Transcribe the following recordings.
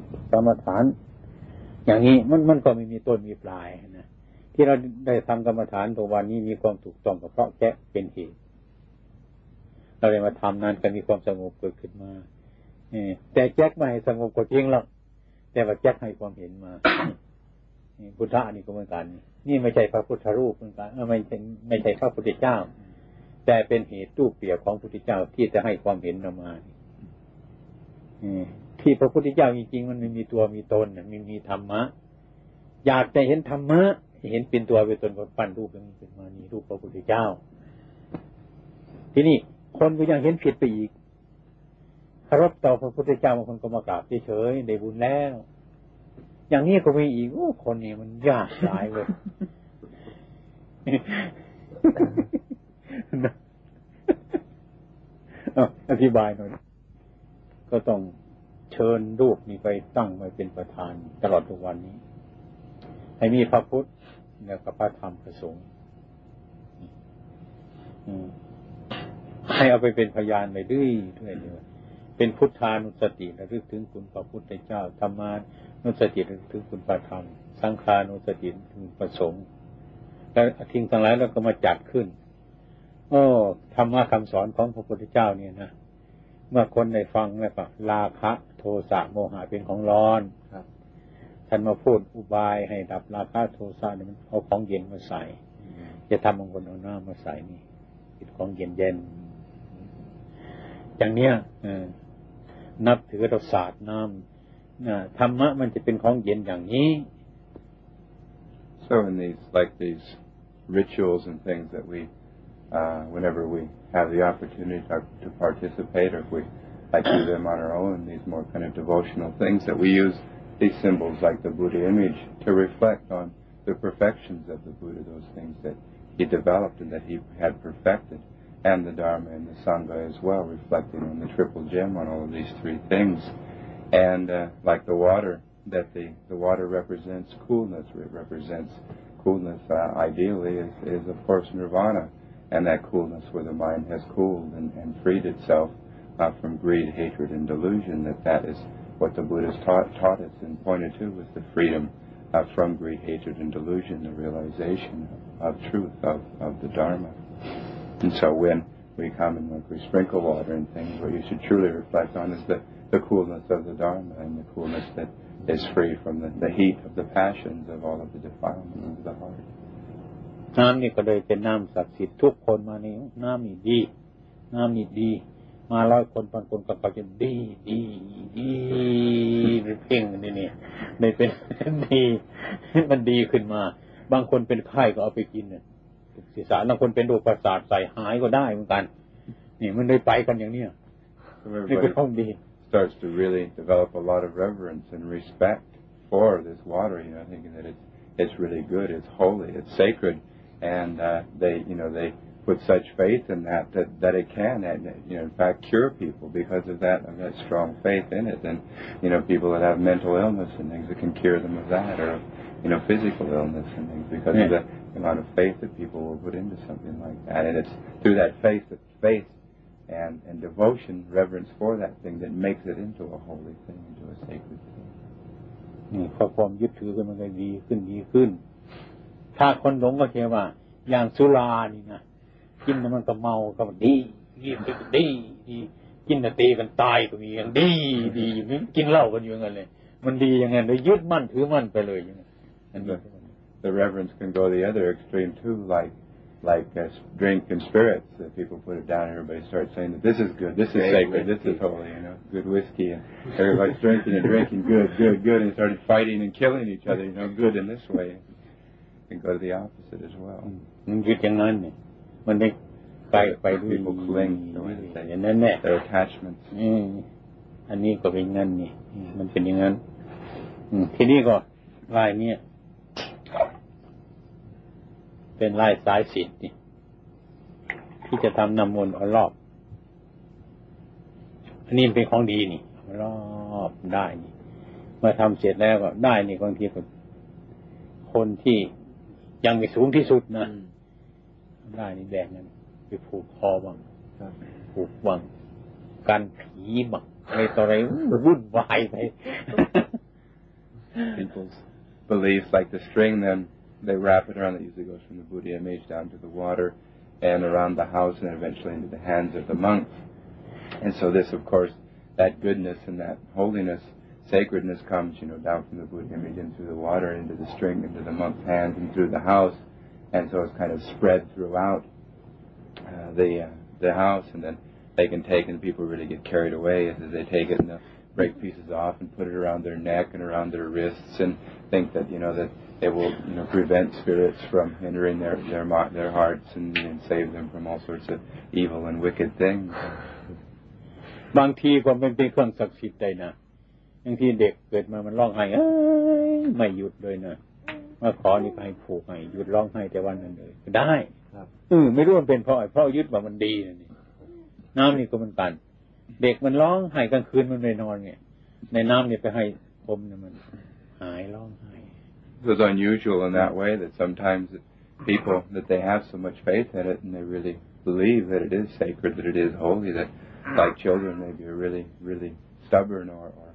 ำกรรมฐาน อย่างนี้มันมันก็ไม่มีต้นมีปลายนะที่เราได้ทำกรรมฐานตัววันนี้มีความถูกต้องก็เพราะแค่เป็นเหตุเราเลยมาทำนั้นก็มีความสงบเกิดขึ้นมาแต่แจ็คไม่ให้สงบก็จริงหรอกแต่ว่าแจ็คให้ความเห็นมาพุทธะนี่ก็เหมือนกัน นี่ไม่ใช่พระพุทธรูปเหมือนกันไม่ใช่ไม่ใช่พระพุทธเจ้า แต่เป็นเหตุตู้เปียกของพุทธเจ้าที่จะให้ความเห็นเรามา ที่พระพุทธเจ้าจริงๆมันไม่มีตัวมีตนมันมีธรรมะ อยากจะเห็นธรรมะเห็นเป็นตัวเป็นตนก็ปั้นรูปเป็นเป็นมานี่รูปพระพุทธเจ้า ที่นี่คนก็ยังเห็นผิดไปอีกคารพต่อพระพุทธเจ้าบางคนก็มากราบเฉยๆได้บุญแล้ว อย่างนี้ก็มีอีกโอ้คนนี้มันยากหลายเลยอธิบายหน่อย ก็ต้อง เชิญรูปนี้ไปตั้งไว้เป็นประธาน ตลอดทุกวันนี้ ให้มีพระพุทธแล้วก็พระธรรมพระสงฆ์ให้เอาไปเป็นพยานไปด้วยด้วยเลยเป็นพุทธานุสติระลึกถึงคุณพระพุทธเจ้าธรรมานุสติระลึกถึงคุณพระธรรม สังขานุสติถึงประสงค์แล้วทิ้งทั้งหลายแล้วก็มาจัดขึ้นโอ้ธรรมะคำสอนของพระพุทธเจ้าเนี่ยนะ เมื่อคนได้ฟังแล้วก็ราคะโทสะโมหะเป็นของร้อนครับท่านมาพูดอุบายให้ดับราคะโทสะเนี่ยมันเอาของเย็นมาใส่ จะทำบางคนเอาน้ำมาใส่นี่เป็นของเย็นเย็นอย่างเนี้ยนับถือเราศาสตร์น้ำธรรมะมันจะเป็นของเย็นอย่างนี้ so in these like these rituals and things that we uh, whenever we have the opportunity to, participate or if we like do them on our own these more kind of devotional things that we use these symbols like the Buddha image to reflect on the perfections of the Buddha those things that he developed and that he had perfected and the Dharma and the Sangha as well, reflecting on the triple gem on all of these three things. And uh, like the water, that the, the water represents coolness, it represents coolness uh, ideally is, is of course nirvana, and that coolness where the mind has cooled and, and freed itself uh, from greed, hatred, and delusion, that that is what the Buddha's taught, taught us and pointed to was the freedom uh, from greed, hatred, and delusion, the realization of, truth, of, of the Dharma. And so when we come and like we sprinkle water and things, what you should truly reflect on is the, the coolness of the Dharma and the coolness that is free from the, the heat of the passions of all of the defilements of the heart. น้ำนี่ก็เลยเป็นน้ำศักดิ์สิทธิ์ทุกคนมานี่น้ำนี่ดี น้ำนี่ดี มาร้อยคนพันคนก็เขาจะดีดีดีเพ่งนี่นี่เลยเป็นดีมันดีขึ้นมา บางคนเป็นไข้ก็เอาไปกินเนี่ยศีรษะบางคนเป็นโรคประสาทใส่หายก็ได้เหมือนกัน นี่มันเลยไปกันอย่างเนี้ยนี่คือของดี starts to really develop a lot of reverence and respect for this water, you know, thinking that it's it's really good, it's holy, it's sacred, and uh, they, you know, they put such faith in that that that it can, and you know, in fact, cure people because of that of that strong faith in it. And you know, people that have mental illness and things, it can cure them of that, or you know, physical illness and things because yeah. of the amount of faith that people will put into something like that. And it's through that faith, that faith and, and devotion, reverence for that thing that makes it into a holy thing, into a sacred thing. นี่พอความยึดถือกันมันก็ดีขึ้นดีขึ้น ถ้าคนหลงก็เชื่อว่า อย่างสุรานี่นะกินแล้วมันก็เมาก็ดีดีดีดีกินแต่ตีกันตายก็มีอย่างดีดีอย่างนี้กินเหล้ากันอยู่อย่างนั้นเลย มันดีอย่างนั้นเลยยึดมั่นถือมั่นไปเลยอย่างนั้นอันนี้ the reverence can go the other extreme too, like like uh, drink and spirits. That people put it down, and everybody starts saying that this is good, this is sacred, this is holy, you know, good whiskey, and everybody's drinking and drinking, good, good, good, and started fighting and killing each other, you know, good in this way. It can go to the opposite as well. มันยึดอย่างนั้นเนี่ยมันได้ไปไปด้วย people cling to อย่างนั้นแน่ their attachments อืมอันนี้ก็เป็นงั้นนี่มันเป็นอย่างนั้นทีนี้ก็รายเนี่ยเป็นลายสายสิทธิ์นี่ที่จะทำนำมนต์รอบ อันนี้เป็นของดีนี่รอบได้นี่เมื่อทำเสร็จแล้วก็ได้นี่บางทีก็คนที่ ยังไม่สูงที่สุดนะได้นี่แดงนั้นไปผูกคอบังผูกบังกันผีบัง อะไรต่ออะไรวุ่นวายไป people's beliefs like the string then they wrap it around it usually goes from the Buddha image down to the water and around the house and eventually into the hands of the monks and so this of course that goodness and that holiness sacredness comes you know down from the Buddha image into the water into the string into the monk's hands and through the house and so it's kind of spread throughout uh, the uh, the house and then they can take and people really get carried away as they take it and they'll break pieces off and put it around their neck and around their wrists and think that you know that it will you know prevent spirits from entering their their their hearts and, and save them from all sorts of evil and wicked things บางทีก็เป็นเป็นเครื่องศักดิ์สิทธิ์ได้นะ บางทีเด็กเกิดมามันร้องไห้เอ้ยไม่หยุดเลยนะมาขอนี่ไปผูกให้หยุดร้องไห้แต่วันนั้นเลยได้ครับเออไม่รู้มันเป็นเพราะเพราะยึดว่ามันดีนี่น้ำนี่ก็มันกัน เด็กมันร้องไห้กลางคืนมันไม่นอนเนี่ย ในน้ำเนี่ยไปให้อมเนี่ยมัน หายร้องไห้ It was unusual in that way that sometimes people that they have so much faith in it and they really believe that it is sacred, that it is holy, that like children maybe are really, really stubborn or, or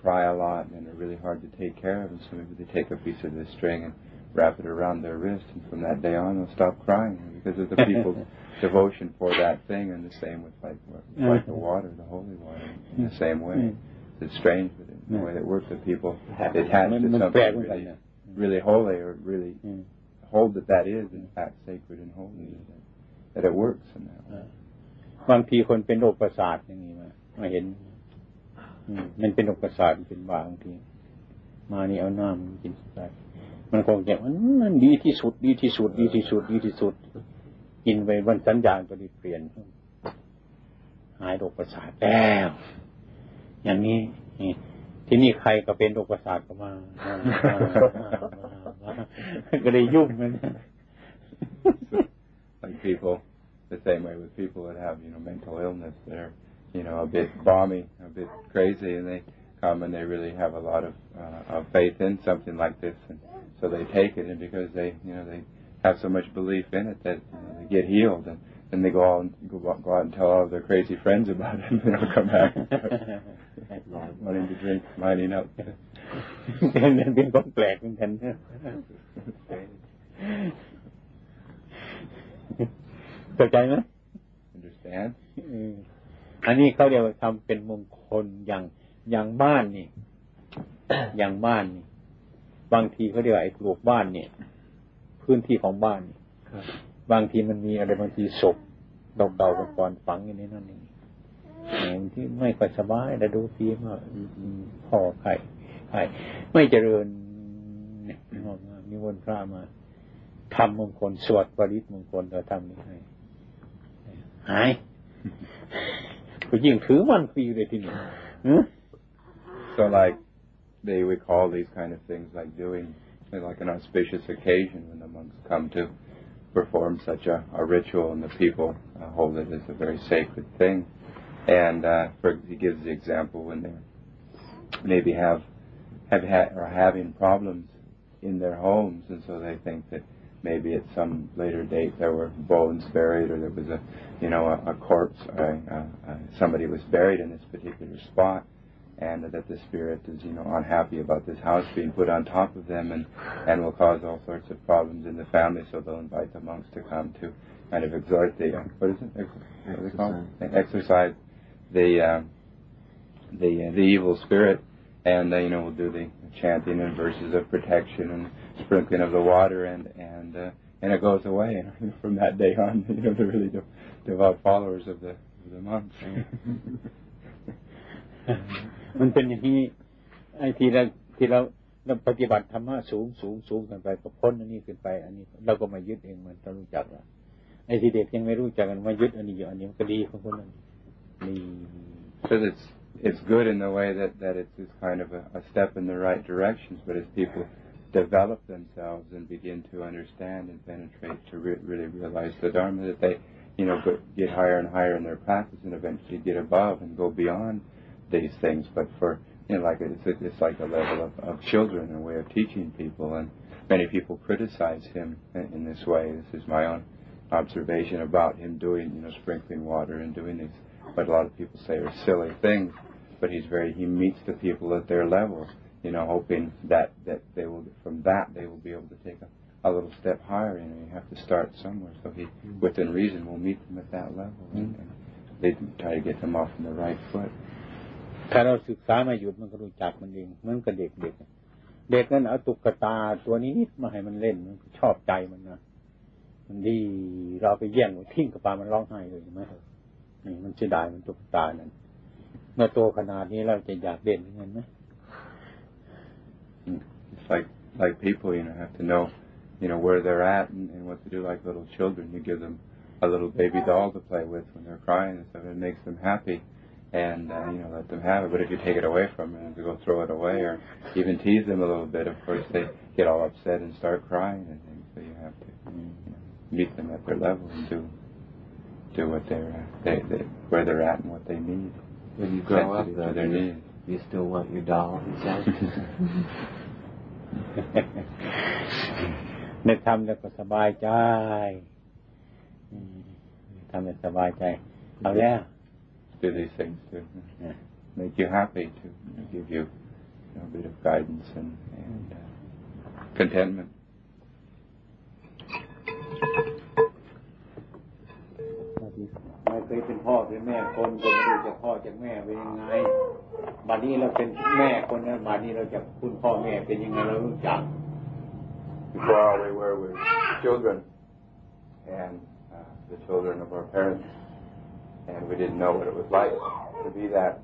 cry a lot and are really hard to take care of, and so maybe they take a piece of this string and wrap it around their wrist, and from that day on they'll stop crying because of the people's devotion for that thing, and the same with like like the water, the holy water, in the same way. It's strange, but in the way that works, that people attach to something really, really holy or really hold that that is in fact sacred and holy, that, that it works in that way. บางทีคนเป็นโรคประสาทอย่างนี้มามาเห็น มันเป็นโรคประสาทเป็นบางทีมานี่เอาน้ำกินไปมันคงจะมันดีที่สุดดีที่สุดดีที่สุดดีที่สุด กินไปวันสัญญาณก็ได้เปลี่ยน หายโรคประสาทแล้วอย่างนี้ที่นี่ใครก็เป็นโรคประสาทก็มาก็เลยยุ่งมัน like people the same way with people that have you know mental illness they're you know a bit balmy a bit crazy and they come and they really have a lot of uh, of faith in something like this and so they take it and because they you know they have so much belief in it that you know, they get healed, and then they go out and go, go out and tell all their crazy friends about it, and they'll come back wanting to drink, lining up. เป็นคนแปลกเหมือนกันเข้าใจไหม understand อันนี้เขาเรียกว่าทำเป็นมงคลอย่างอย่างบ้านนี่อย่างบ้านนี่ บางทีเขาเรียกว่าไอ้ปลูกบ้านเนี่ย พื้นที่ของบ้านบางทีมันมีอะไรบางทีศพเก่าๆก่อนฝังอย่างนี้นั่นเองที่ไม่ค่อยสบายแต่ดูฟีมาพ่อไข่ไข่ไม่เจริญเนี่ยมีวนพระมาทำมงคลสวดปริศมงคลเราทำนี่ให้หายก็ ยิ่งถือมันฟีเลยทีนี้ so like they would call these kind of things like doing like an auspicious occasion when the monks come to perform such a, a ritual and the people uh, hold it as a very sacred thing. And uh, for, he gives the example when they maybe have have had or having problems in their homes, and so they think that maybe at some later date there were bones buried or there was a you know a, a corpse, or a, a, somebody was buried in this particular spot and that the spirit is, you know, unhappy about this house being put on top of them and, and will cause all sorts of problems in the family, so they'll invite the monks to come to kind of exhort the, what is it? Exercise. Exercise the, uh, the, uh, the evil spirit, and, uh, you know, we'll do the chanting and verses of protection and sprinkling of the water, and, and, uh, and it goes away. And from that day on, you know, they're really devout followers of the, of the monks. มันเป็นอย่างนี้ไอ้ที่เราที่เราเราปฏิบัติธรรมะสูงสูงสูงกันไปก็พ้นอันนี้ขึ้นไป อันนี้เราก็มายึดเองมันต้องรู้จักละไอ้ที่เด็กยังไม่รู้จักกันมายึดอันนี้อยู่อันนี้มันก็ดีของคนนั้นดี so it's it's good in the way that that it's, it's kind of a, a step in the right directions but as people develop themselves and begin to understand and penetrate to re- really realize the dharma that they you know get higher and higher in their practice and eventually get above and go beyond these things, but for you know, like it's it's like a level of, of children, a way of teaching people, and many people criticize him in, in this way. This is my own observation about him doing, you know, sprinkling water and doing these what a lot of people say are silly things But he's very he meets the people at their level, you know, hoping that that they will from that they will be able to take a, a little step higher. You know, you have to start somewhere. So he, mm-hmm. within reason, will meet them at that level, mm-hmm. and, and they try to get them off on the right foot. ถ้าเราศึกษามาหยุดมันก็รู้จักมันเองเหมือนกับเด็กเด็กเด็กนั่นเอาตุ๊กตาตัวนี้นิดมาให้มันเล่นมันชอบใจมันนะมันดีเราไปแย่งทิ้งกับปลามันร้องไห้เลยใช่ไหมนี่มันเสียดายมันตุ๊กตานั่น เมื่อโตขนาดนี้เราจะอยากเล่นเงินไหม It's like like people, you know, have to know, you know, where they're at and, and what to do. Like little children, you give them a little baby doll to play with when they're crying and stuff. It makes them happy and uh, you know let them have it. But if you take it away from them and to go throw it away or even tease them a little bit, of course they get all upset and start crying and things. So you have to you know, meet them at their level and do do what they're uh, they, they where they're at and what they need. When you grow up, though, their you, needs. you still want your doll inside. ในทำแล้วก็สบายใจทำแล้วสบายใจเอาแล้ว do these things to yeah, make you happy, to you know, give you, you know, a bit of guidance and, and uh, contentment. ไม่เคยเป็นพ่อเป็นแม่คนก็ไม่รู้จะพ่อจากแม่เป็นยังไงบัดนี้เราเป็นแม่คนนั้นบัดนี้เราจะคุณพ่อแม่เป็นยังไงเรารู้จัก Before we were with children and uh, the children of our parents and we didn't know what it was like to be that.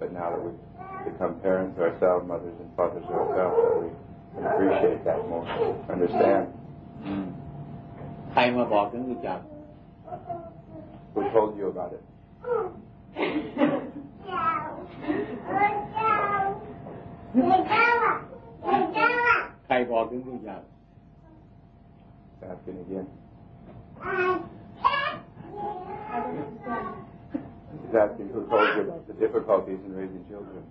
But now that we've become parents ourselves, mothers and fathers ourselves, we can appreciate that more, understand. Who told you about it? Asking again. He's asking who told you about the difficulties in raising children.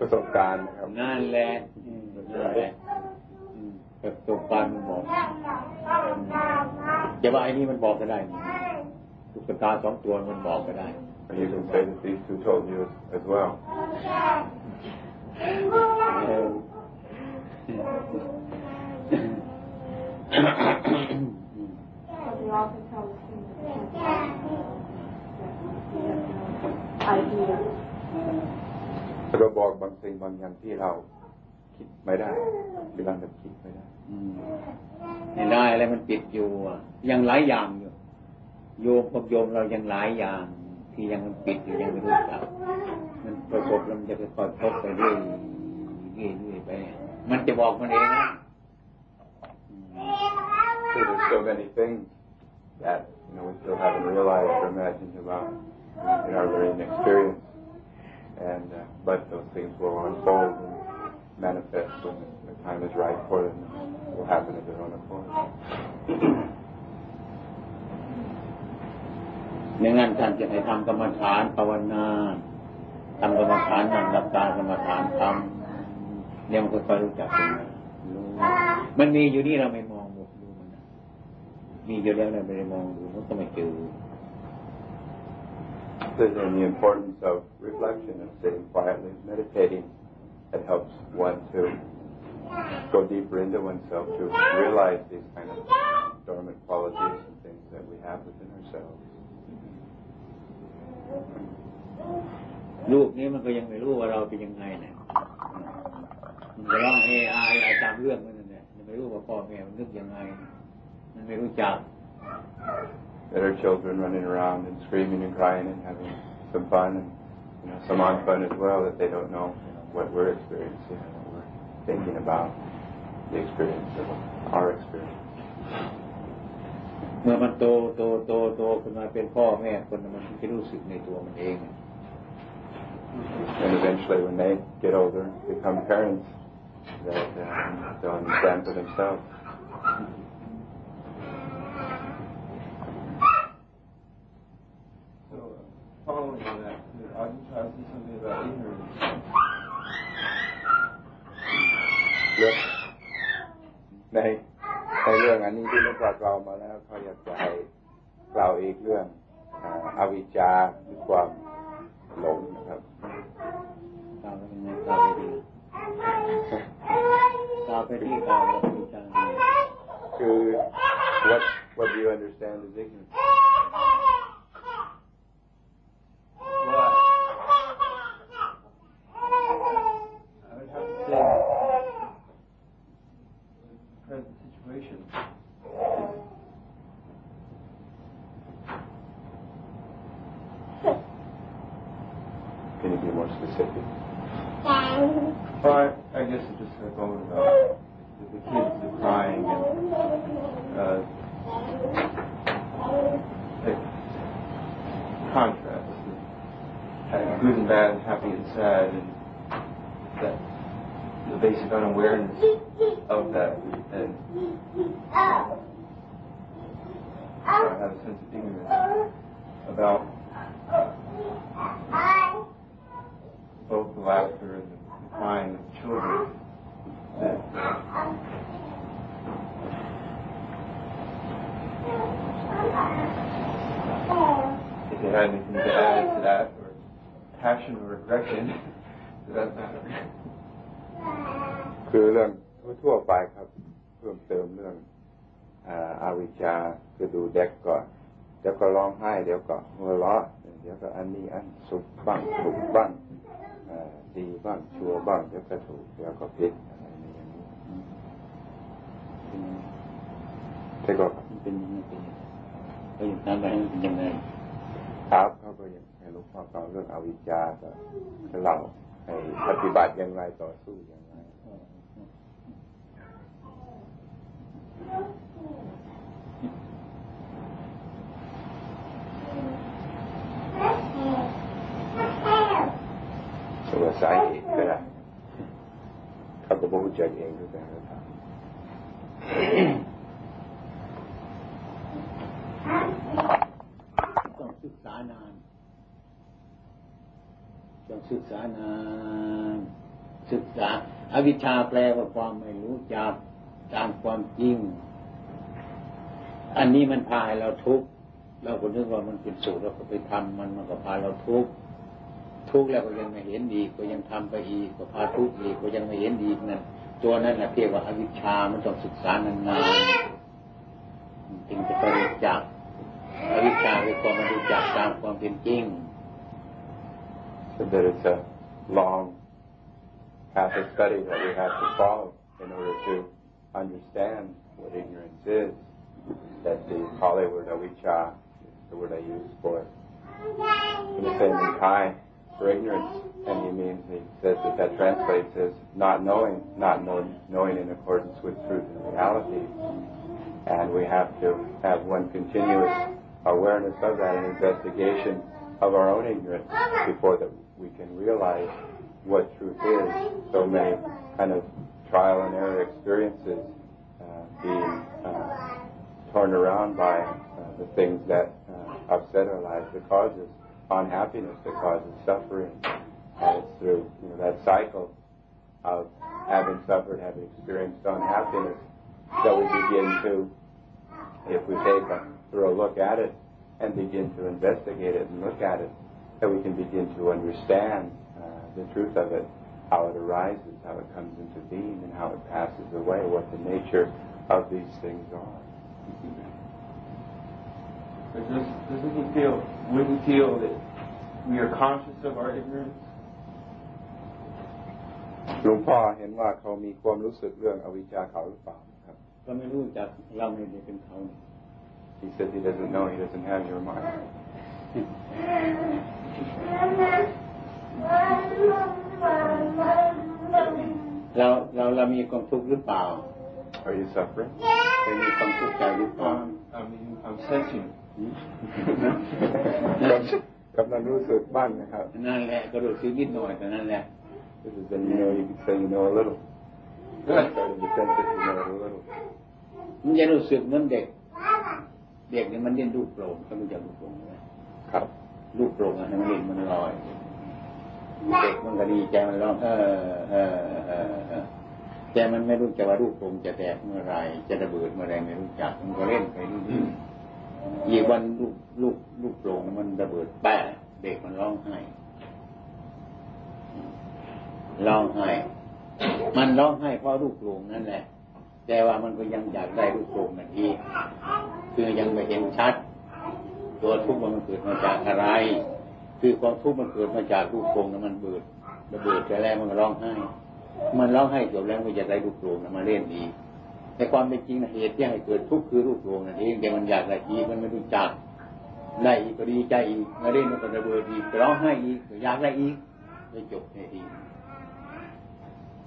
ประสบการณ์ครับนั่นแหละ นั่นแหละประสบการณ์มันบอกจะว่าไอ้นี่มันบอกก็ได้ตุ๊กตาสองตัวมันบอกก็ได้ You can say that these two told you as well. แล้วก็บอกบางสิ่งบางอย่างที่เรา คิดไม่ได้หรือเราแบบคิดไม่ได้ไม่ได้อะไรมันปิดอยู่ยังหลายอย่างอยู่โยมพวกโยมเรายังหลายอย่าง ที่ยังมันปิดอยู่ยังไม่รู้จักมันประกบแล้วมันจะค่อยๆพบไปเรื่อยๆเรื่อยๆไป มันจะบอกมันเองนะ So there's so many things that you know we still haven't realized or imagined about in our learning experience, and uh, but those things will unfold and manifest when the time is right for them. And will happen of their own accord. ในงานท่านจะให้ทำกรรมฐานภาวนาทำกรรมฐานนั่งหลับตากรรมฐานทำเนี่ยมันค่อยๆรู้จักขึ้นมารู้มันมีอยู่นี่เราไม่มองหมดรู้มันมีอยู่แล้วเราไม่ได้มองดูมันก็ไม่เจอ There's the importance of reflection and sitting quietly, meditating. It helps one to go deeper into oneself to realize these kind of dormant qualities and things that we have within ourselves. ลูกนี้มันก็ยังไม่รู้ว่าเราเป็นยังไงเนี่ยมันก็ร้องเอไอจำเรื่องมันนั่นแหละมันไม่รู้ว่าพ่อแม่มันนึกยังไง มันไม่รู้จัก That are children running around and screaming and crying and having some fun and you know some on fun as well that they don't know, you know what we're experiencing and what we're thinking about the experience of our experience. เมื่อมันโตโตโตโตขึ้นมาเป็นพ่อแม่คนมันจะรู้สึกในตัวมันเอง and eventually when they get older, become parents, that uh, they'll understand for themselves. So, uh, following that, I can try to say something about ignorance. Yes. ในในเรื่องอันนี้ที่เรากล่าวมาแล้วเขาอยากจะให้กล่าวอีกเรื่องอวิชชาคือความหลงนะครับกล่าวไปยังไงกล่าวไปดีกล่าวไปที่กล่าวแล้วมีจางดีคือ what what do you understand is ignorance and that the basic unawareness of that, and I have a sense of ignorance about both the laughter and the crying of children. That, if they had anything to add to that, passion or aggression, to that matter. คือเรื่องทั่วๆไปครับ เพิ่มเติมเรื่องอาอาวิชชาคือดูเด็กก่อนเดี๋ยวก็ร้องไห้ เดี๋ยวก็หัวเราะเดี๋ยวก็อันนี้อันสุขบ้างถูกบ้างอ่าดีบ้างชั่วบ้างเดี๋ยวก็ถูกเดี๋ยวก็ผิดอะไรอย่างนี้แต่ก็มันเป็นยังไงเป็นยังไงก็อยู่ตามไปให้มันเป็นยังไงครับเขาก็ยัง ให้หลูกพ่อเราเรื่องอวิชชาก็ให้เราให้ปฏิบัติอย่างไรต่อสู้อย่างไรตัวสาเหตุก็ได้เขาก็บอกใจเองด้วยกันนะครับต้องศึกษานาน ต้องศึกษานานศึกษาอวิชชาแปลว่าความไม่รู้จักตามความจริง อันนี้มันพาให้เราทุกข์เราก็นึกว่ามันเป็นสุขเราก็ไปทำมันมันก็พาเราทุกข์ทุกข์แล้วก็ยังไม่เห็นดีก็ยังทำไปอีกก็พาทุกข์อีกก็ยังไม่เห็นดีนั่นตัวนั้นแหละเรียกว่าอวิชชามันต้องศึกษานานๆจึงจะไปรู้จักอวิชชาคือความไม่รู้จักตามความเป็นจริง that it's a long path of study that we have to follow in order to understand what ignorance is. That the Pali word avijja is the word I use for in the same in Thai for ignorance, and he means he says that that translates as not knowing, not knowing, knowing in accordance with truth and reality. And we have to have one continuous awareness of that and investigation of our own ignorance before that we can realize what truth is. So many kind of trial and error experiences uh, being uh, torn around by uh, the things that uh, upset our lives, that causes unhappiness, that causes suffering. And it's through you know, that cycle of having suffered, having experienced unhappiness, that we begin to, if we take a thorough look at it and begin to investigate it and look at it, that we can begin to understand uh, the truth of it, how it arises, how it comes into being, and how it passes away, what the nature of these things are. But does, doesn't he feel, wouldn't he feel that we are conscious of our ignorance? หลวงพ่อเห็นว่าเขามีความรู้สึกเรื่องอวิชชาเขาหรือเปล่าครับ ก็ไม่รู้จักเราไม่ได้เป็นเขานี่ He says he doesn't know, he doesn't have your mind. เราเราเรามีความทุกข์หรือเปล่า Are you suffering? เป็นมีความทุกข์ใจหรือเปล่า Um, I mean, I'm sensing. กำลังรู้สึกบ้างนะครับ นั่นแหละก็รู้สึกนิดหน่อยแต่นั่นแหละ This is when you know you can say you know a little. Good. Starting to sense that you know it a little. มันจะรู้สึกเหมือนเด็ก เด็กเนี่ยมันเล่นลูกโป่งเขารู้จักลูกโป่งไหม ครับ ลูกโป่งอะมันเล่นมันลอยเด็กมันก็ดีใจมันร้องเออเออเออเออแต่มันไม่รู้จักว่ารูปโครงจะแตกเมื่อไรจะระเบิดเมื่อไรไม่รู้จักมันก็เล่นไปเรื่อยๆอีกวันลูกลูกลูกโป่งมันระเบิดแปะเด็กมันร้องไห้ร้องไห้ มันร้องไห้เพราะลูกโป่งนั่นแหละ แต่ว่ามันก็ยังอยากได้ลูกโป่งนั่นอีกคือยังไม่เห็นชัด ตัวทุกข์มันเกิดมาจากอะไร คือความทุกข์มันเกิดมาจากลูกโป่งนั้นมันเบิดระเบิดไปแล้วมันร้องไห้ มันร้องไห้จบแล้วมันจะได้ลูกโป่งนั้นมาเล่นอีกแต่ความเป็นจริงเหตุที่ให้เกิดทุกข์คือลูกโป่งนั่นเองแต่มันอยากได้อีกมันไม่รู้จักได้อีกก็ดีใจอีกมาเล่นมันก็ระเบิดอีกร้องไห้อีกอยากได้อีกไม่จบในที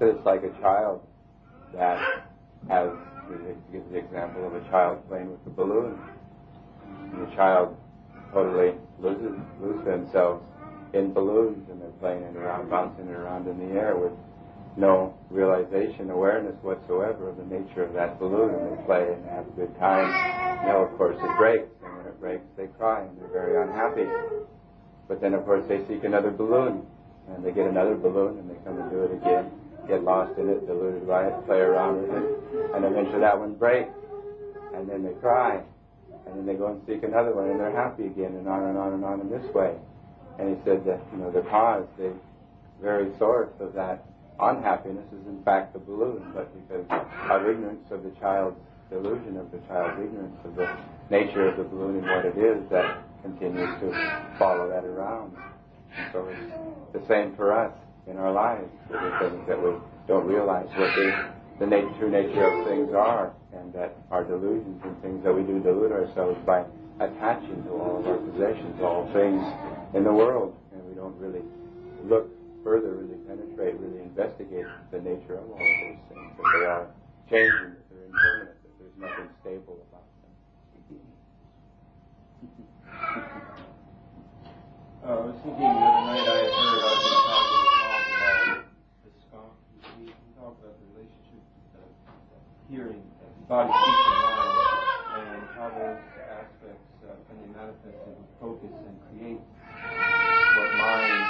it's like a child that has, to give the example of a child playing with a balloon. And the child totally loses, loses themselves in balloons and they're playing it around, bouncing it around in the air with no realization, awareness whatsoever of the nature of that balloon. And they play and have a good time. Now, of course, it breaks, and when it breaks, they cry and they're very unhappy. But then, of course, they seek another balloon, and they get another balloon, and they come and do it again, get lost in it, deluded by it, play around with it, and eventually that one breaks, and then they cry, and then they go and seek another one, and they're happy again, and on and on and on in this way. And he said that, you know, the cause, the very source of that unhappiness is in fact the balloon, but because of ignorance of the child's delusion, of the child's ignorance of the nature of the balloon and what it is, that continues to follow that around. So it's the same for us in our lives. Are things that we don't realize what the, the nature, true nature of things are, and that our delusions and things that we do delude ourselves by attaching to all of our possessions, all things in the world, and we don't really look further, really penetrate, really investigate the nature of all of those things, that they are changing, that they're impermanent, that there's nothing stable about them. Uh, I was thinking the other night I had heard uh, this talk about the skunk. He talked about the relationship of hearing, body, speech, and mind, and how those aspects, uh, when they manifest, they would focus and create what mind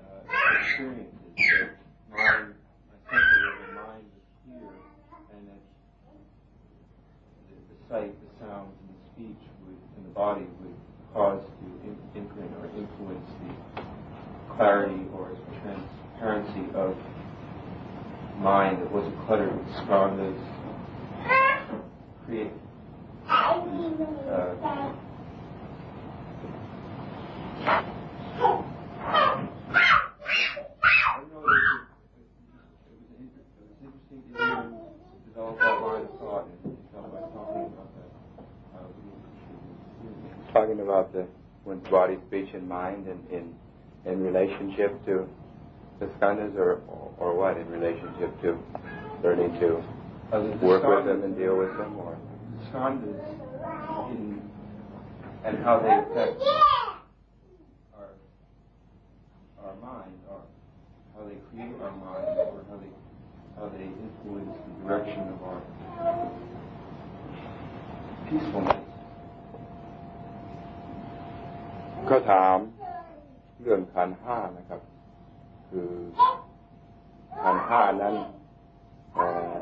uh, experiences. So mind, essentially, the mind was clear, and that the, the sight, the sounds, and the speech would, and the body would cause to in- imprint or influence the clarity or transparency of mind that wasn't cluttered with skandhas, create about talking about. The one's body, speech, and mind, and in in relationship to the skandhas, or or what in relationship to learning to work with skandhas- them and deal with them, or skandhas in, and how they affect our, our mind, or how they create our mind, or how they, how they influence the direction of our peacefulness. เขาถามเรื่องขันธ์ห้านะครับ คือขันธ์ห้านั้นเอ่อ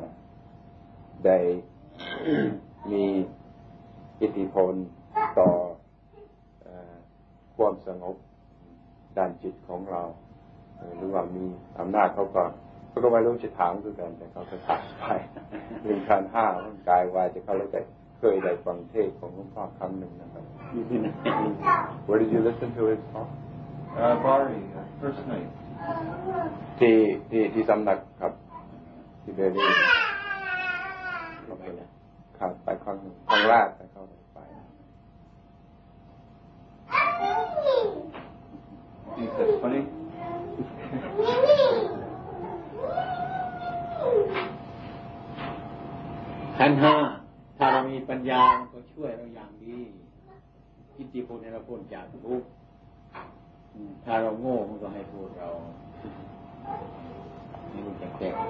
ได้มีอิทธิพลต่อเอ่อความสงบด้านจิตของเราเอ่อหรือว่ามีอำนาจเขาก็เขาก็ไม่รู้จะถามคือกัน แต่เขาก็ถามไปเรื่องขันธ์ห้าร่างกายวายจะเขาเลยได้เคยได้ฟังเทศน์ของหลวงพ่อครั้งหนึ่งนะครับ Where did you listen to his talk? Uh, Bari, uh, first night. ที่ที่ที่สำนักครับที่เบลีค รับไปครั้งหนึ่งครั้งแรกไปข้างไป Think that's funny? ขันห้าถ้าเรามีปัญญาก็ช่วยเราอย่างดีอิทธิพลให้เราพ้นจากทุกข์ถ้าเราโง่มันก็ให้โทษเราไม่รู้จะแก้ไข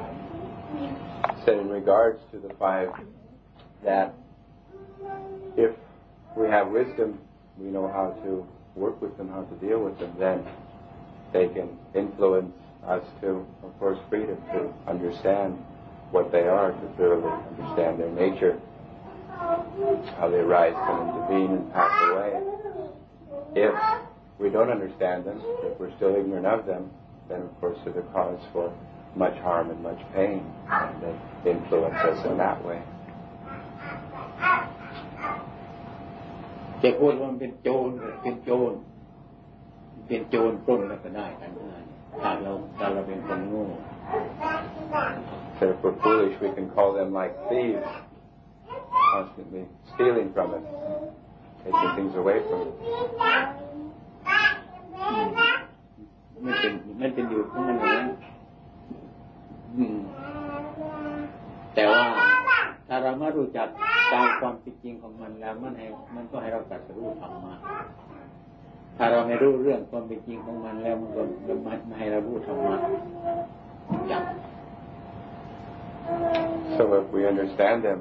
said in regards to the five that if we have wisdom, we know how to work with them, how to deal with them, then they can influence us to, of course, freedom to understand what they are, to thoroughly understand their nature, how they rise, come into being, and pass away. If we don't understand them, if we're still ignorant of them, then of course they're the cause for much harm and much pain, and they influence us in that way. จะพูดว่ามันเป็นโจรก็เป็นโจร เป็นโจรปล้นแล้วก็ได้กันง่ายถ้าเราถ้าเราเป็นคนโง่ So if we're foolish, we can call them like thieves, constantly stealing from us, taking things away from us. ไม่เป็นไม่เป็นอยู่ของมันอย่างนั้นอืมแต่ว่า ถ้าเราไม่รู้จักตามความเป็นจริงของมันแล้ว มันให้มันก็ให้เราตัดรู้ธรรมะถ้าเราไม่รู้เรื่องความเป็นจริงของมันแล้วมันก็ไม่ให้เรารู้ธรรมะอย่าง So if we understand them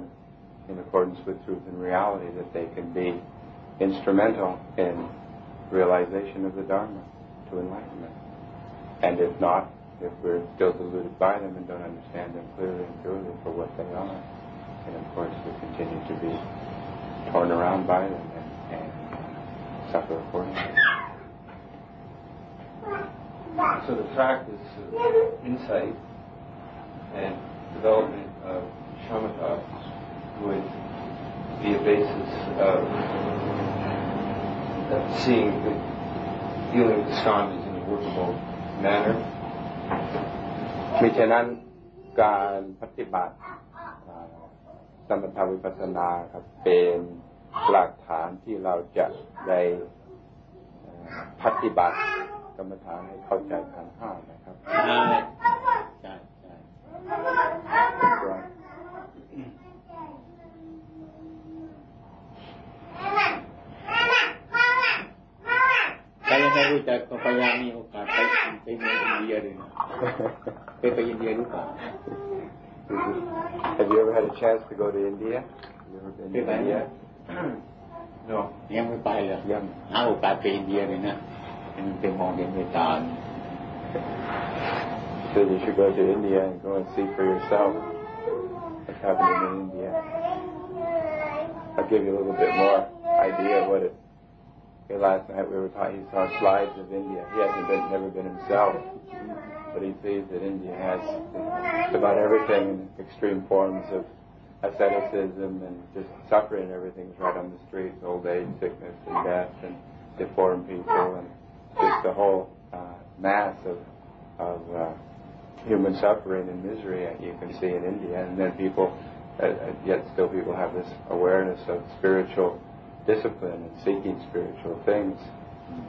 in accordance with truth and reality, that they can be instrumental in realization of the Dharma to enlightenment. And if not, if we're still deluded by them and don't understand them clearly and truly for what they are, then of course we continue to be torn around by them and, and suffer accordingly. So the practice of insight and development of shamatha would be a basis of, of seeing the dealing with the skandhas in a workable manner. มิฉะนั้นการปฏิบัติอ่า สมถวิปัสสนาครับ เป็นหลักฐานที่เราจะได้ปฏิบัติกรรมฐานให้เข้าใจขันห้านะครับใช่ใช่ใช่ใครยังไม่รู้จักก็พยายามมีโอกาสไปไปเมืองอินเดียเลยนะไปไปอินเดียรู้เปล่า Have you ever had a chance to go to India? Have you ever been to Been India? No. ยังไม่ไปเลย ยัง หาโอกาสไปอินเดียเลยนะมันเป็นมองเห็นเมตตา So you should go to India and go and see for yourself what's happening in India. I'll give you a little bit more idea of what it. Okay, last night we were talking. He saw slides of India. He hasn't been, never been himself, but he sees that India has about everything, extreme forms of asceticism and just suffering everything's right on the streets, old age, sickness, and death, and deformed people, and just the whole uh, mass of of uh, human suffering and misery that you can see in India, and then people, uh, uh, yet still people have this awareness of spiritual discipline and seeking spiritual things.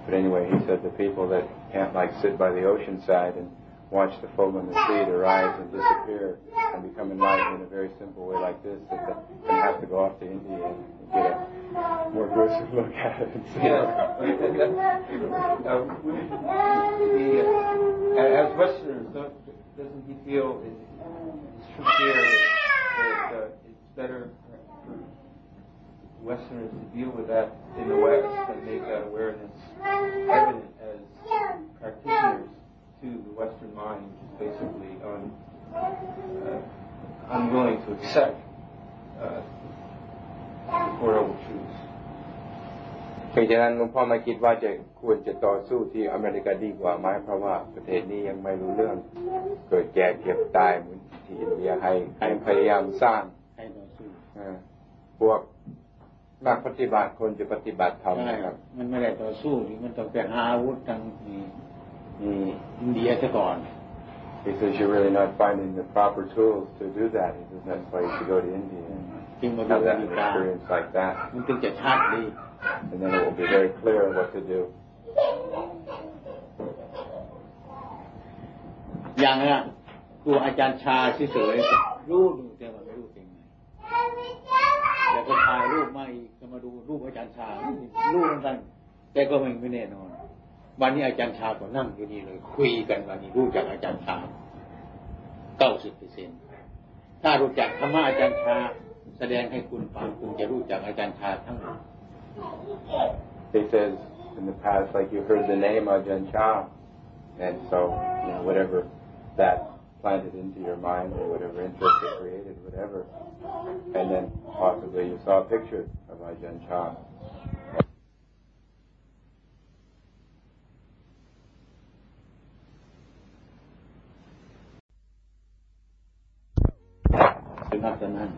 But anyway, he said the people that can't like sit by the ocean side and watch the foam on the sea to rise and disappear and become enlightened in a very simple way like this, that they they have to go off to India and get a more gruesome look at it and it. Uh, we, the, uh, as Westerners, doesn't he feel it, it's true here that uh, it's better for Westerners to deal with that in the West and make that awareness evident as mind, which is basically un, uh, unwilling to accept uh, the Four Noble Truths. เพราะฉะนั้นหลวงพ่อมาคิดว่าจะควรจะต่อสู้ที่อเมริกาดีกว่าไหมเพราะว่าประเทศนี้ยังไม่รู้เรื่อง เกิดแก่เก็บตายเหมือนที่อินเดียให้ให้พยายามสร้างให้ต่อสู้เอ่อพวกนักปฏิบัติคนจะปฏิบัติธรรมใช่นะครับ มันไม่ได้ต่อสู้นี่มันต้องไปหาอาวุธทางนี่นี่อินเดียซะก่อน because you're really not finding the proper tools to do that he says that's why you should go to India and จึงมาดู have อ that เมริกา experience like that มันถึงจะชัดดี and then it will be very clear what to do อย่างน่ะครูอาจารย์ชาเฉยๆรู้ดูแต่ว่าไม่รู้เป็นไงแล้วก็ถ่ายรูปมาอีกจะมาดูรูปอาจารย์ชารูปเหมือนกันแต่ก็ไม่ไม่แน่นอน วันนี้อาจารย์ชาก็นั่งอยู่นี่เลย คุยกันวันนี้รู้จักอาจารย์ชาเก้าสิบเปอร์เซ็นถ้ารู้จักธรรมะอาจารย์ชา แสดงให้คุณฟังคุณจะรู้จักอาจารย์ชาทั้งหมด he says in the past like you heard the name Ajahn Chah And so, you know, whatever that planted into your mind or whatever interest it created, whatever. And then possibly you saw a picture of Ajahn Chah. สุ นัขตัวนั้น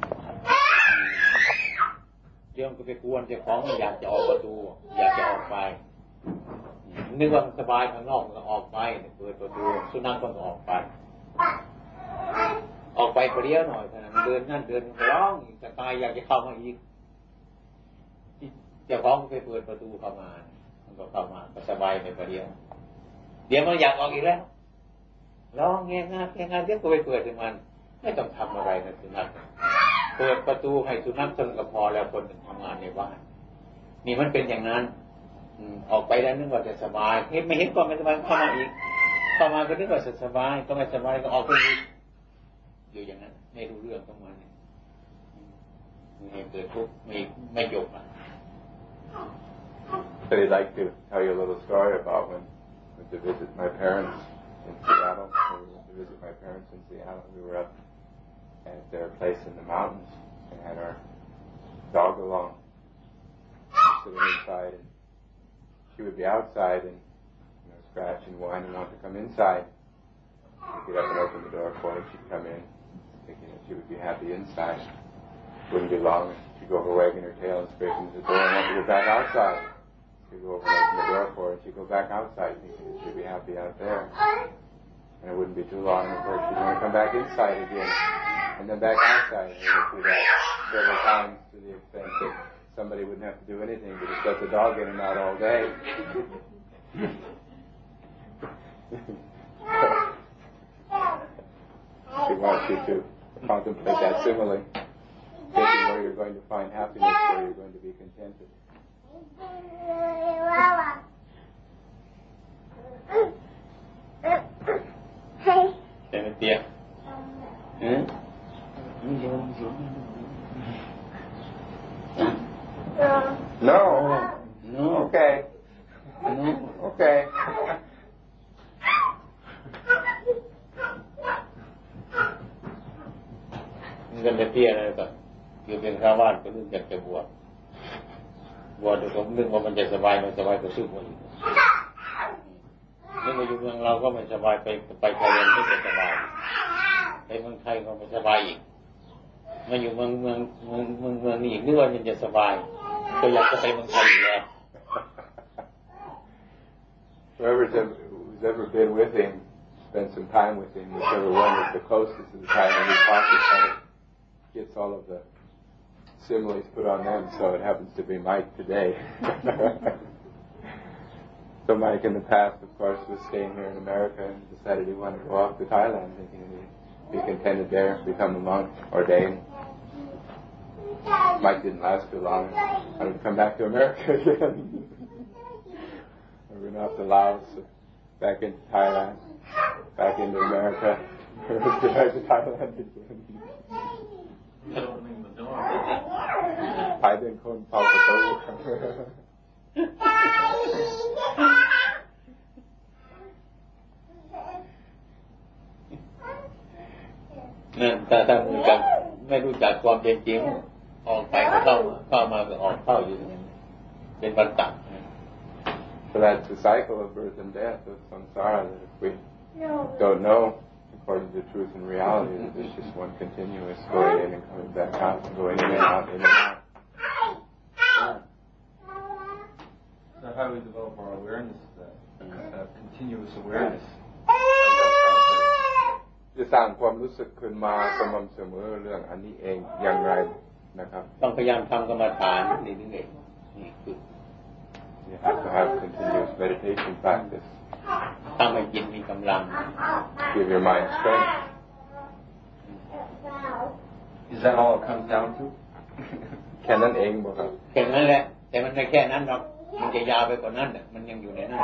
เดี๋ยวมันก็ไปกวนเจ้าของมันอยากจะออกประตู อยากจะออกไปนึกว่ามันสบายข้างนอกมันก็ออกไปเปิดประตูสุนัขก็ออกไป ออกไปประเดี๋ยวหน่อยเท่านั้นเดินนั่นเดินร้องจะตายอยากจะเข้ามาอีกเจ้าของไปเปิดประตูเข้ามามันก็เข้ามาก็สบายไปประเดี๋ยวเดี๋ยวมันอยากออกอีกแล้วร้องเงี้ยงาเงี้ยงาเดี๋ยวก็ไปเปิดให้มัน ไม่ต้องทำอะไรนะสุนัขเปิดประตูให้สุนัขจนก็พอแล้วคนหนึ่งทำงานในบ้านนี่มันเป็นอย่างนั้น อืมออกไปแล้วนึกว่าจะสบายเห็นไม่เห็นก็ไม่สบายเข้ามาอีกเข้ามาก็นึกว่าจะสบายก็ไม่สบายก็ออกไปอีกอยู่อย่างนั้น ไม่รู้เรื่องของมันเนี่ยเกิดทุกข์ไม่ไม่จบอะ I'd like to tell you a little story about when I went to visit my parents in Seattle. We went to visit my parents in Seattle. We were up at their place in the mountains and had our dog along. Sitting inside and she would be outside and you know, scratch and whine and want to come inside. We'd get up and open the door for her. She'd come in, thinking that she would be happy inside. Wouldn't be long. She'd go over wagging her tail and scraping the door and want to go back outside. She'd go over and open the door for her. She'd go back outside, thinking that she'd be happy out there. And it wouldn't be too long before she'd want to come back inside again and then back outside and they that several times to the extent that somebody wouldn't have to do anything but just let the dog in and out all day. She he wants you to contemplate that simile, thinking where you're going to find happiness, where you're going to be contented. Hey. Yeah. Hmm? No. No. Okay. No. Okay. มันก็ไม่เตี้ยอะไรก็คือเป็นข้าวานก็นึกอยากจะบวชบวชเดี๋ยวผมนึกว่ามันจะสบายมันสบายก็สู้กว่าอีกนี่มาอยู่เมืองเราก็ไม่สบายไปไปไทยไม่สบายไปเมืองไทยก็ไม่สบายอีก มาอยู่เมืองเมืองเมืองเมืองเมืองนี้อีกนึกว่ามันจะสบาย ก็อยากจะไปเมืองไทยอีกแล้ว Whoever's ever, who's ever been with him, spent some time with him, whichever one is the closest to the time when he talks, it kind of gets all of the similes put on them. So it happens to be Mike today. so Mike in the past, of course, was staying here in America and decided he wanted to go off to Thailand, thinking he'd be contented there, become a monk, ordained. Mike didn't last too long. I would come back to America again. we went off to Laos, back into Thailand, back into America, back to Thailand again. I didn't come back to Papa นเฝ้าประตู นั่นถ้าถ้ามีการไม่รู้จักความเป็นจริง ออกไปก็เข้ามาเข้ามาก็ออกเข้าอยู่อย่างนั้นเป็นบรรตัก So that's the cycle of birth and death of samsara that if we don't know according to truth and reality that it's just one continuous going in and coming back out, going in and out, in and out. So how do we develop our awareness of that? That continuous awareness. จะสร้างความรู้สึกขึ้นมาสม่ำเสมอเรื่องอันนี้เองอย่างไรนะครับ ต้องพยายามทำกรรมฐานนี่นี่เองนี่คือ You have to have continuous meditation practice. ทำให้จิตมีกำลัง Give your mind strength. Is that all it comes down to? แค่นั้นเองบอกครับแค่นั้นแหละ แต่มันไม่แค่นั้นหรอกมันจะยาวไปกว่านั้นน่ะมันยังอยู่ในนั้น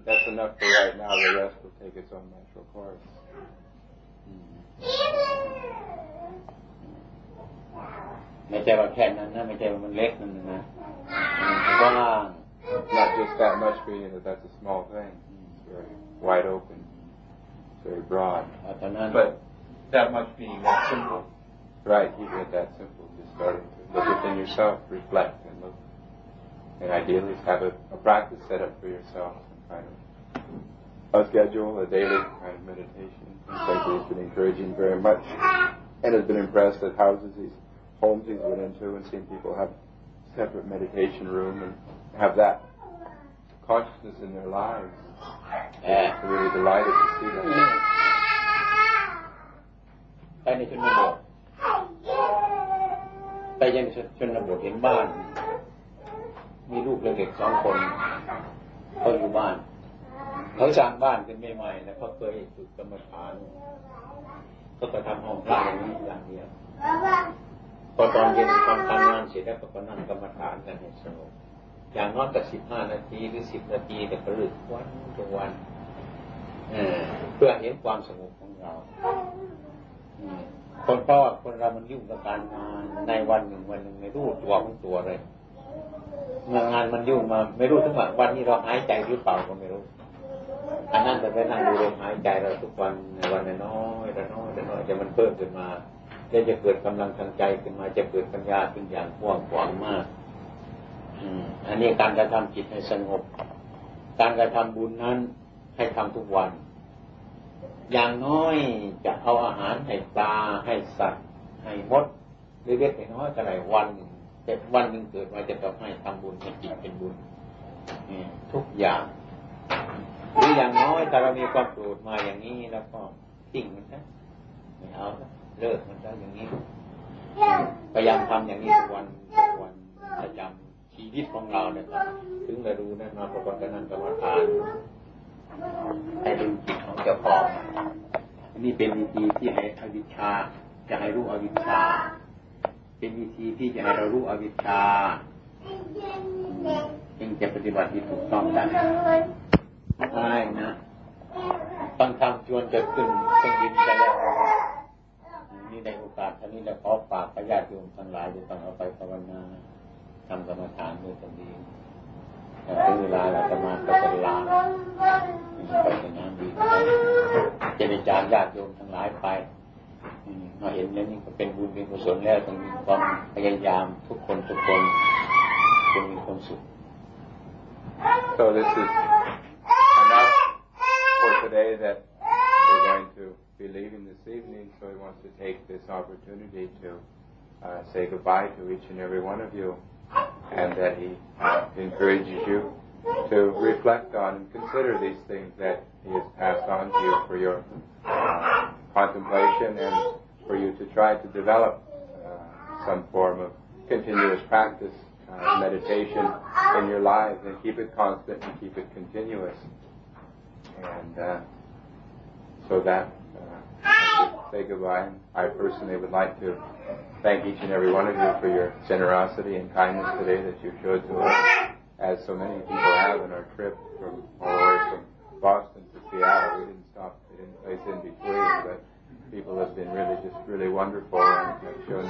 มันยังไม่ออกมา So that's enough for right now. The rest will take its own natural course. ไม่ใช่ว่าแค่นั้นนะไม่ใช่ว่ามันเล็กนั่นนะมันกว้าง Not just that much meaning that that's a small thing. It's very wide open. It's very broad. เอาเท่านั้น But that much being that simple. Right, keeping it that simple, just starting to look within yourself, reflect and look. And ideally have a, a practice set up for yourself, some kind of a schedule, a daily kind of meditation. Frankly, he's been encouraging very much and has been impressed at houses he's homes he's went into and seen people have separate meditation room and have that consciousness in their lives. เอ่อ I'm really delighted to see that. ไปในชนบทไปยังชนบทเห็นบ้าน มีลูกเล็กๆสองคน เขาอยู่บ้านเขาสร้างบ้านขึ้นใหม่ๆแล้วเขาเคยฝึกกรรมฐานเขาก็ทำห้องพระอย่างนี้อย่างเดียวพอตอนเย็นทำการงานเสร็จแล้วก็นั่งกรรมฐานกันให้สงบอย่างน้อยก็สิบห้านาทีหรือสิบนาทีแต่ก็ลือกวันทุกวันเพื่อเห็นความสงบของเราคนเพราะว่าคนเรามันยุ่งกับการงานในวันหนึ่งวันหนึ่งไม่รู้ตัวของตัวเลย งานมันยุ่งมา ไม่รู้ถึงว่าวันนี้เราหายใจหรือเปล่าก็ไม่รู้ อันนั้นแต่ไปนั่งดูลมหายใจเราทุกวันในวันน้อยๆน้อยๆน้อยจะมันเพิ่มขึ้นมาแล้วจะเกิดกำลังทางใจขึ้นมาจะเกิดปัญญาขึ้นอย่างกว้างขวางมาก อืม อันนี้การกระทำจิตให้สงบ การกระทำบุญนั้นให้ทำทุกวัน อย่างน้อยจะเอาอาหารให้ปลาให้สัตว์ให้มดเล็กๆน้อยๆก็ได้วันหนึ่ง แต่วันหนึ่งเกิดมาจะต้องให้ทำบุญให้จิตเป็นบุญนี่ทุกอย่างหรืออย่างน้อยถ้าเรามีความโกรธมาอย่างนี้แล้วก็ทิ้งมันซะไม่เอาละเลิกมันซะอย่างนี้พยายามทำอย่างนี้ทุกวันทุกวันประจำชีวิตของเราเนี่ยครับถึงเราดูนั่นมาประกอบกันนั้นกรรมฐานให้ดูจิตของเจ้าของอันนี้เป็นวิธีที่ให้อวิชชาจะให้รู้อวิชชา เป็นวิธีที่จะให้เรารู้อวิชชาจึงจะปฏิบัติที่ถูกต้องได้ใช่นะต้องทำชวนจะขึ้นเครื่องบินจะแล้วนี่ในโอกาสท่านี้แล้วขอฝากพญาติโยมทั้งหลายจะต้องเอาไปภาวนาทำกรรมฐานด้วยตนเองแต่ถึงเวลาเราจะมาก็จะลาไปสนามบินจะได้จานญาติโยมทั้งหลายไปอื มมาเห็นแล้วนี่ก็เป็นบุญเป็นกุศลแล้วต้องมีความพยายามทุกคนทุกคนจนมีความสุข So this is enough for today that we're going to be leaving this evening. So he wants to take this opportunity to uh, say goodbye to each and every one of you, and that he uh, encourages you to reflect on and consider these things that he has passed on to you for your uh, contemplation and for you to try to develop uh, some form of continuous practice, uh, meditation in your lives and keep it constant and keep it continuous. And uh, so that uh, say goodbye. I personally would like to thank each and every one of you for your generosity and kindness today that you showed to us, as so many people have in our trip from all the way from Boston to Seattle. We didn't stop at any place in between, but people have been really just really wonderful and have shown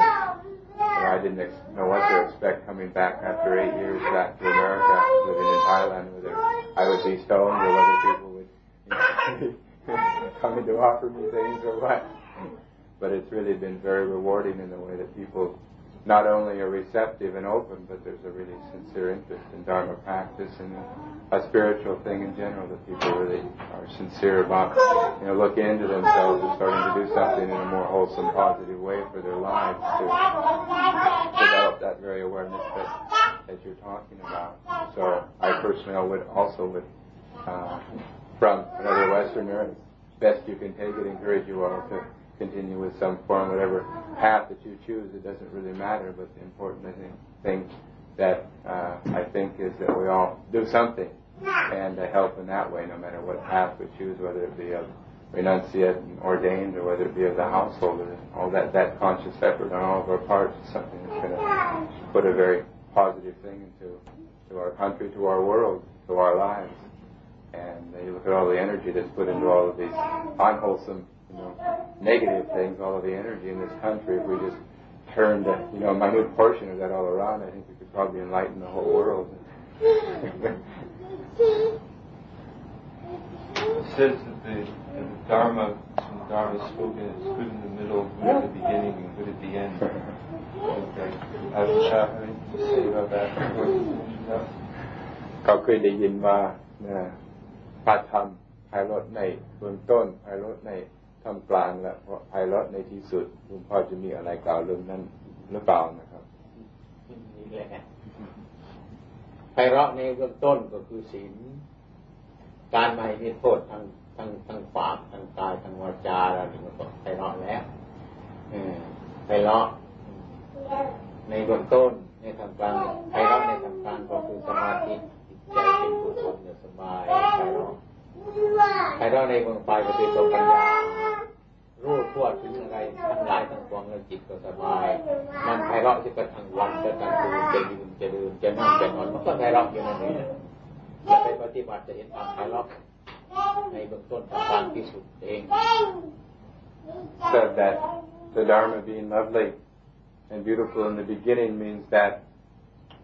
know, I didn't ex- know what to expect coming back after eight years back to America, living in Thailand, whether I would be stoned or whether people would you know, come in to offer me things or what. But it's really been very rewarding in the way that people not only are receptive and open, but there's a really sincere interest in Dharma practice and a spiritual thing in general that people really are sincere about, you know, looking into themselves and starting to do something in a more wholesome, positive way for their lives to develop that very awareness that, that you're talking about. So I personally would also would, uh, from another Westerner, best you can take it, encourage you all to continue with some form, whatever path that you choose. It doesn't really matter, but the important thing that uh, I think is that we all do something and uh, help in that way, no matter what path we choose, whether it be of renunciate and ordained or whether it be of the household. Or all that that conscious effort on all of our parts is something that's going to put a very positive thing into to our country, to our world, to our lives. And uh, you look at all the energy that's put into all of these unwholesome, you know, negative things, all of the energy in this country. If we just turned, uh, you know, a minute portion of that all around, I think we could probably enlighten the whole world. says that the, that the Dharma, when the Dharma is spoken, is good in the middle, good at the beginning, and good at the end. Okay. Have you have anything to say about that? What- เขาเคยได้ยินว่านะพระธรรมไพเราะในเบื้องต้นไพเราะใน ท่ามกลางและไพเราะในที่สุดคุณพ่อจะมีอะไรกล่าวเรื่องนั้นหรือเปล่านะครับนี่แหละไพเราะในเบื้องต้นก็คือศีลการไม่มีโทษทางทางทางปากทางกายทางวาจาเราถึงก็ไพเราะแล้วไพเราะในเบื้องต้นในทางกลางไพเราะในทางกลางก็คือสมาธิจิตใจเป็นกุศลสบายไพเราะ ไพเราะในเบื้องปลายก็คือตัวปัญญา รู้ทั่วถึงอะไรทั้งหลายทั้งปวงแล้วจิตก็สบาย มันไพเราะจะกระทั่งวันจะกลางคืนจะยืนจะเดินจะนั่งจะนอนมันก็ไพเราะอยู่นั่นเองจะไปปฏิบัติจะเห็นความไพเราะในเบื้องต้นทางการที่สุดเอง said that the Dharma being lovely and beautiful in the beginning means that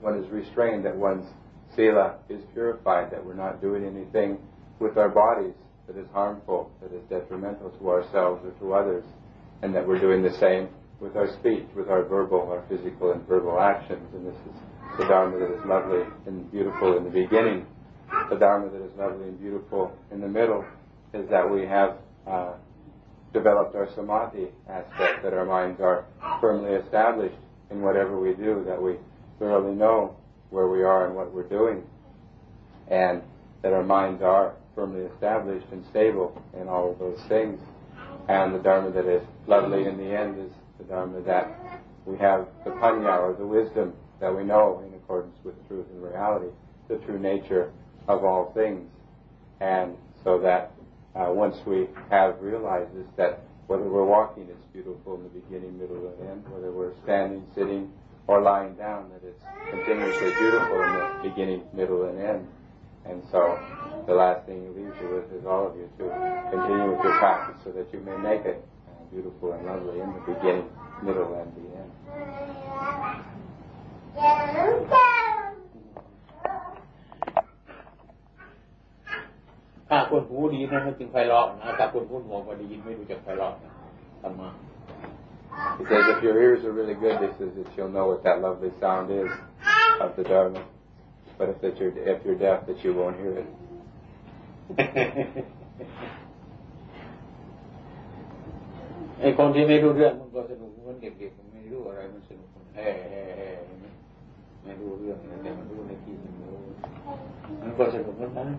one is restrained, that one's sila is purified, that we're not doing anything with our bodies that is harmful, that is detrimental to ourselves or to others, and that we're doing the same with our speech, with our verbal, our physical and verbal actions. And this is the Dharma that is lovely and beautiful in the beginning. The Dharma that is lovely and beautiful in the middle is that we have uh, developed our samadhi aspect, that our minds are firmly established in whatever we do, that we thoroughly know where we are and what we're doing, and that our minds are firmly established and stable in all of those things. And the Dharma that is lovely in the end is the Dharma that we have the panya, or the wisdom that we know in accordance with truth and reality, the true nature of all things. And so that uh, once we have realized this, that whether we're walking, it's beautiful in the beginning, middle, and end. Whether we're standing, sitting, or lying down, that it's continuously beautiful in the beginning, middle, and end. And so the last thing he leaves you with is all of you to continue with your practice so that you may make it uh, beautiful and lovely in the beginning, middle, and the end. ถ้าคนหูดีนะมันจึงไพเราะนะถ้าคนหูหนวกก็ได้ยินไม่รู้จักไพเราะนะธรรมะ He says if your ears are really good, he says that you'll know what that lovely sound is of the Dharma. But if, that you're, if you're deaf, that you won't hear it. ไอ้คนที่ไม่รู้เรื่องมันก็สนุกมันเด็กๆมันไม่รู้อะไรมันสนุกมันแฮ่แฮ่แฮ่ไม่รู้เรื่องอะไรแต่มันรู้ในที่มันรู้มันก็สนุกมันนะ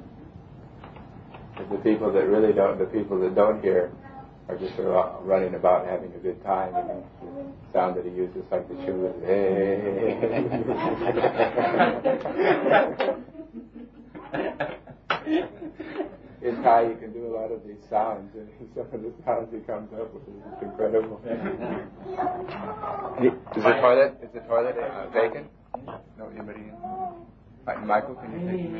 But the people that really don't, the people that don't hear, are just sort of running about having a good time. You know, the sound that he uses, like the shoe, is hey. In Thai, you can do a lot of these sounds, and some of the sounds he comes up with is just incredible. is the toilet? Is the toilet uh, vacant? No, anybody in? Michael, can you take?